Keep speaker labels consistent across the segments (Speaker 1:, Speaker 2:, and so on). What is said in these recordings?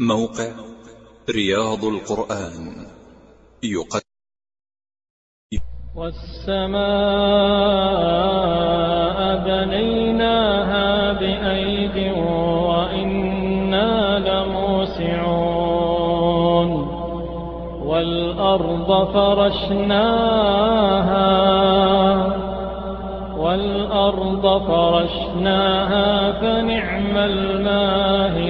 Speaker 1: موقع رياض القرآن. يقدم.
Speaker 2: والسماء بنيناها بأيد وإنا لموسعون. والأرض فرشناها. والأرض فرشناها فنعم الماهدون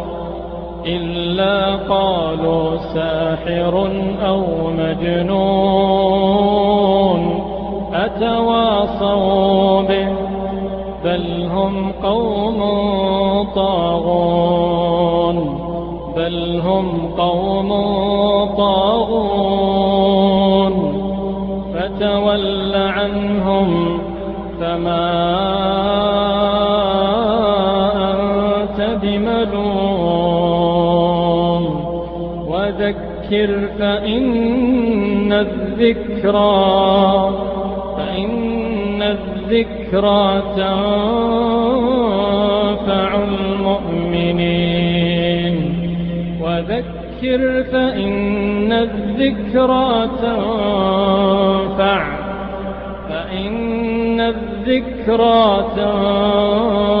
Speaker 2: إلا قالوا ساحر أو مجنون أتواصوا به بل هم قوم طاغون بل هم قوم طاغون فتول عنهم فما أنت بملوم وذكر فإن الذكرى فإن الذكرى تنفع المؤمنين. وذكر فإن الذكرى تنفع فإن الذكرى تنفع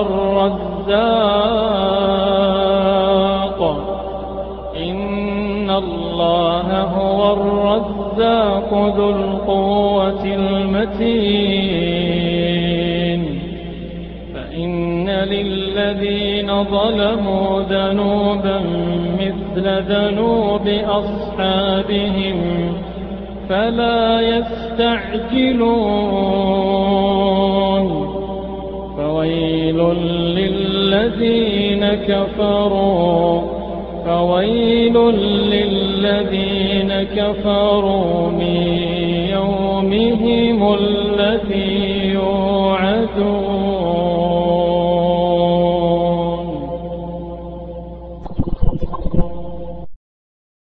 Speaker 2: الرزاق. إن الله هو الرزاق ذو القوة المتين. فإن للذين ظلموا ذنوبا مثل ذنوب أصحابهم فلا يستعجلون. فويل للذين كفروا فويل للذين كفروا من يومهم الذي يوعدون